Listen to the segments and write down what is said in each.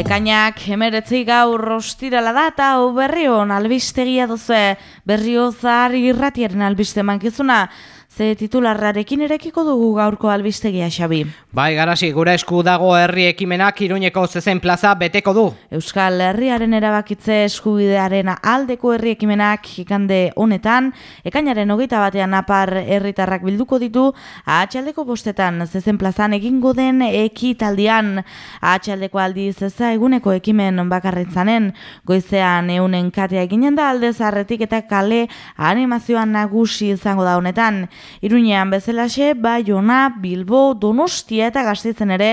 Ekainak emeretzi gaur rostirala da eta hau berrion albistegia duzu berrio zahar irratiaren albiste mankizuna ze titularrarekin erekiko dugu gaurko albistegia xabi. Bai, garasi, gure esku dago herri ekimenak iruñeko zezen plaza beteko du. Euskal Herriaren erabakitze eskubidearen aldeko herri ekimenak ikande honetan, ekainaren hogeita batean apar herritarrak bilduko ditu, atxaldeko bostetan zezen plazan egingo den ekitaldian, atxaldeko aldi zeza eguneko ekimen bakarritzanen, goizean eunen katea eginen da alde zarretik eta kale animazioan nagusi izango da honetan. Iruñean bezalaxe, Bayona, Bilbo, Donostia eta Gaztetzen ere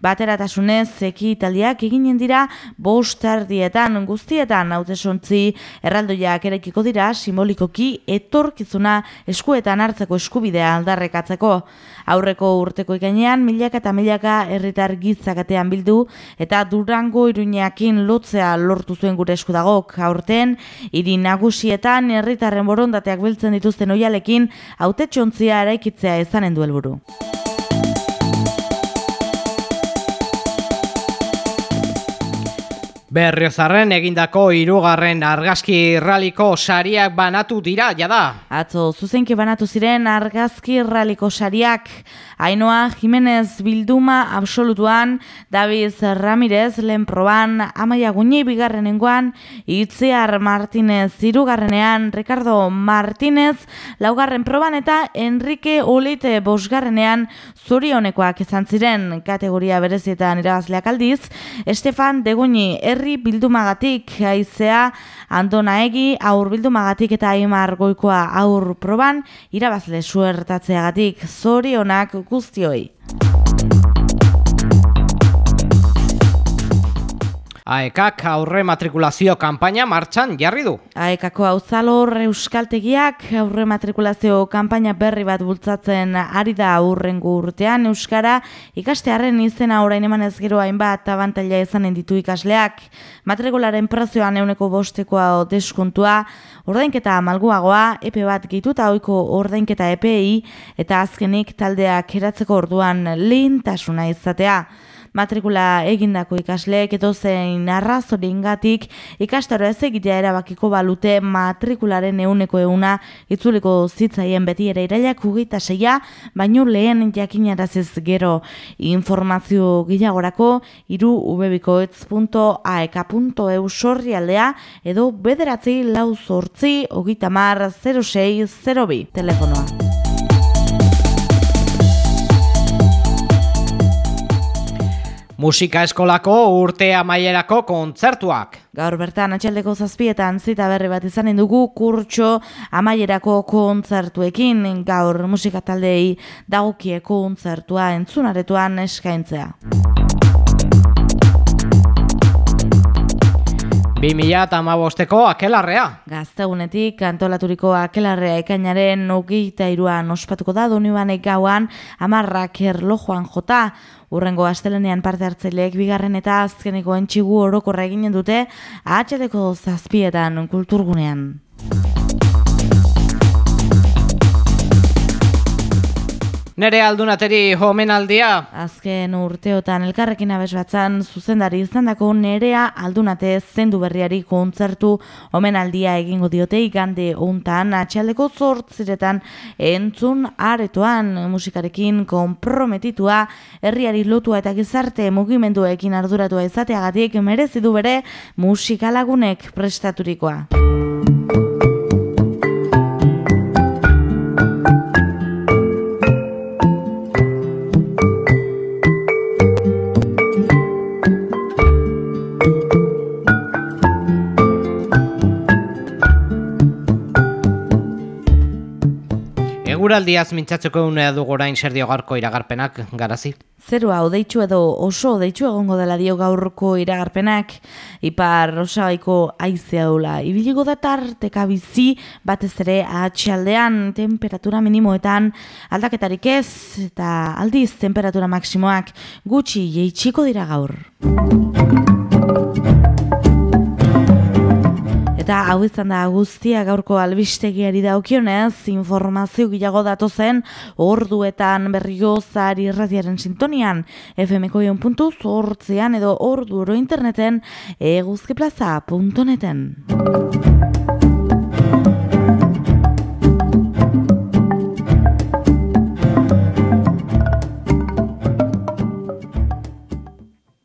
bateratasunez zeki italiak eginen dira bostardietan guztietan hautesontzi erraldoiak erekiko dira simbolikoki etorkizuna eskuetan hartzeko eskubidea aldarrekatzeko. Aurreko urteko ikainean milaka eta milaka herritar gitzakatean bildu eta durango iruñeakin lotzea lortu zuen gure eskudagok. Aurten, hiri nagusietan herritarren borondateak biltzen dituzten oialekin haute txontzia eraikitzea ezanen du helburu. Berriozarren egindako hirugarren argazki raliko sariak banatu dira, jada. Atzo, zuzenki banatu ziren argazki raliko sariak. Ainoa Jimenez Bilduma absolutuan, Daviz Ramirez lehen proban, Amaia Guñi bigarrenengoan, Itziar Martinez irugarrenean, Ricardo Martinez laugarren proban eta Enrique Olite bosgarrenean zorionekoak izan ziren kategoria berezietan irabazleak aldiz, Estefan Deguñi er herri bildumagatik aizea Andona Egi aur bildumagatik eta Aimar Goikoa aur proban irabazle suertatzeagatik zorionak guztioi. Aekak aurre matrikulazio kanpaina martxan jarri du. Aekako auzalor euskaltegiak aurre matrikulazio kanpaina berri bat bultzatzen ari da aurrengo urtean euskara ikastearen izena orain eman ez gero hainbat abantaila izanen ditu ikasleak. Matrikularen prezioan euneko bostekoa deskontua, ordainketa malguagoa, epe bat gehituta oiko ordainketa EPI eta azkenik taldeak eratzeko orduan lehintasuna izatea matrikula egindako ikasleek edo zein arrazoringatik ikastaro ez egitea erabakiko balute matrikularen euneko euna itzuliko zitzaien beti ere irailak ugeita seia, baino lehen jakinarazez gero informazio gilagorako iru ubebikoetz.aek.eu sorri aldea edo bederatzi lau zortzi ogita mar 0602 telefonoa. Musika eskolako urte amaierako kontzertuak. Gaur bertan atxaldeko zazpietan zita berri bat izanen dugu kurtso amaierako kontzertuekin gaur musika taldei dagokie kontzertua entzunaretuan eskaintzea. 2000 eta amabosteko akelarrea. Gaztegunetik antolaturiko akelarrea ekainaren nogita iruan ospatuko da donibanek gauan amarrak erlojoan jota. Urrengo astelenean parte hartzaileek bigarren eta azkeneko entxigu orokorra eginen dute atxeteko zazpietan kulturgunean. Nere aldunateri homenaldia. Azken urteotan elkarrekin abes batzan zuzendari izandako nerea aldunate zendu berriari kontzertu omenaldia egingo diote igande untan atxaldeko zortziretan entzun aretoan musikarekin konprometitua herriari lotua eta gizarte mugimenduekin arduratua izateagatik merezi du bere musikalagunek prestaturikoa. Eguraldiaz mintzatzeko unea du gorain zer dio gaurko iragarpenak garazi. Zerua odeitzu edo oso odeitzu egongo dela dio gaurko iragarpenak ipar osabaiko aizea dula. Ibiligo da tarteka bizi batez ere atxaldean temperatura minimoetan aldaketarik ez eta aldiz temperatura maksimoak gutxi jeitxiko dira gaur. Eta hau izan da guztia gaurko albistegiari daukionez, informazio gilago datu zen, orduetan berrio zari irratiaren sintonian, fmko puntu edo orduro interneten eguzkiplaza.neten.